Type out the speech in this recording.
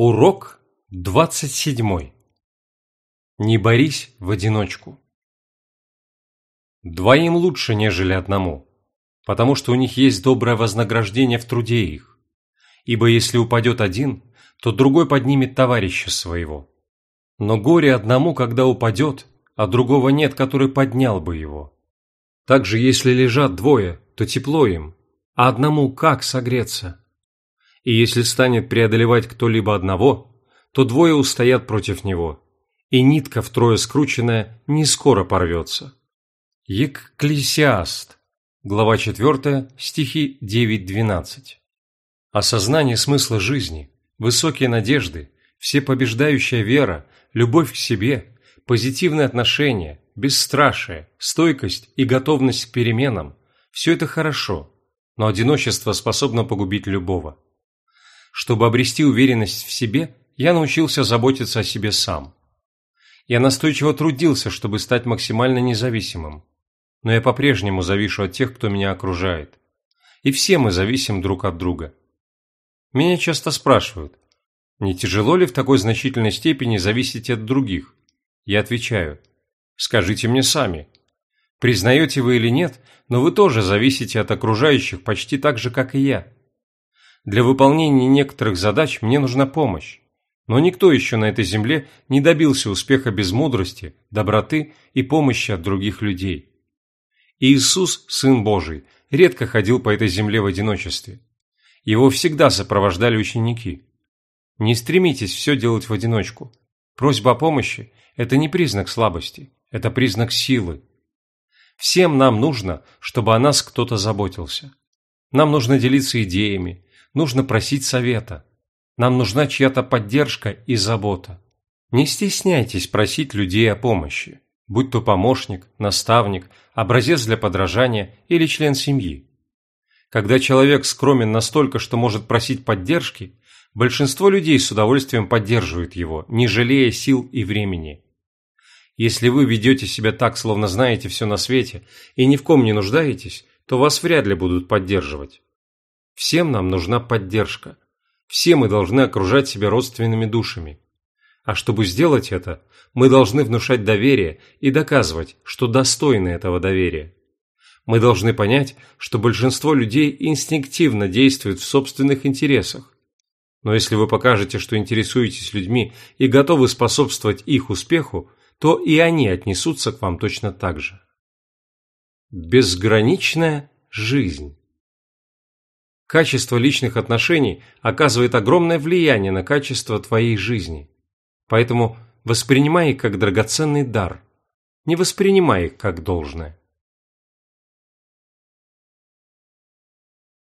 Урок двадцать седьмой. Не борись в одиночку. Двоим лучше, нежели одному, потому что у них есть доброе вознаграждение в труде их. Ибо если упадет один, то другой поднимет товарища своего. Но горе одному, когда упадет, а другого нет, который поднял бы его. Также, если лежат двое, то тепло им, а одному как согреться? И если станет преодолевать кто-либо одного, то двое устоят против него, и нитка втрое скрученная не скоро порвется. Екклесиаст, глава 4, стихи 9-12. Осознание смысла жизни, высокие надежды, всепобеждающая вера, любовь к себе, позитивные отношения, бесстрашие, стойкость и готовность к переменам – все это хорошо, но одиночество способно погубить любого. Чтобы обрести уверенность в себе, я научился заботиться о себе сам. Я настойчиво трудился, чтобы стать максимально независимым. Но я по-прежнему завишу от тех, кто меня окружает. И все мы зависим друг от друга. Меня часто спрашивают, не тяжело ли в такой значительной степени зависеть от других? Я отвечаю, скажите мне сами. Признаете вы или нет, но вы тоже зависите от окружающих почти так же, как и я. Для выполнения некоторых задач мне нужна помощь. Но никто еще на этой земле не добился успеха без мудрости, доброты и помощи от других людей. Иисус, Сын Божий, редко ходил по этой земле в одиночестве. Его всегда сопровождали ученики. Не стремитесь все делать в одиночку. Просьба о помощи – это не признак слабости, это признак силы. Всем нам нужно, чтобы о нас кто-то заботился. Нам нужно делиться идеями, нужно просить совета. Нам нужна чья-то поддержка и забота. Не стесняйтесь просить людей о помощи, будь то помощник, наставник, образец для подражания или член семьи. Когда человек скромен настолько, что может просить поддержки, большинство людей с удовольствием поддерживают его, не жалея сил и времени. Если вы ведете себя так, словно знаете все на свете и ни в ком не нуждаетесь, то вас вряд ли будут поддерживать. Всем нам нужна поддержка. Все мы должны окружать себя родственными душами. А чтобы сделать это, мы должны внушать доверие и доказывать, что достойны этого доверия. Мы должны понять, что большинство людей инстинктивно действуют в собственных интересах. Но если вы покажете, что интересуетесь людьми и готовы способствовать их успеху, то и они отнесутся к вам точно так же. Безграничная жизнь Качество личных отношений оказывает огромное влияние на качество твоей жизни. Поэтому воспринимай их как драгоценный дар. Не воспринимай их как должное.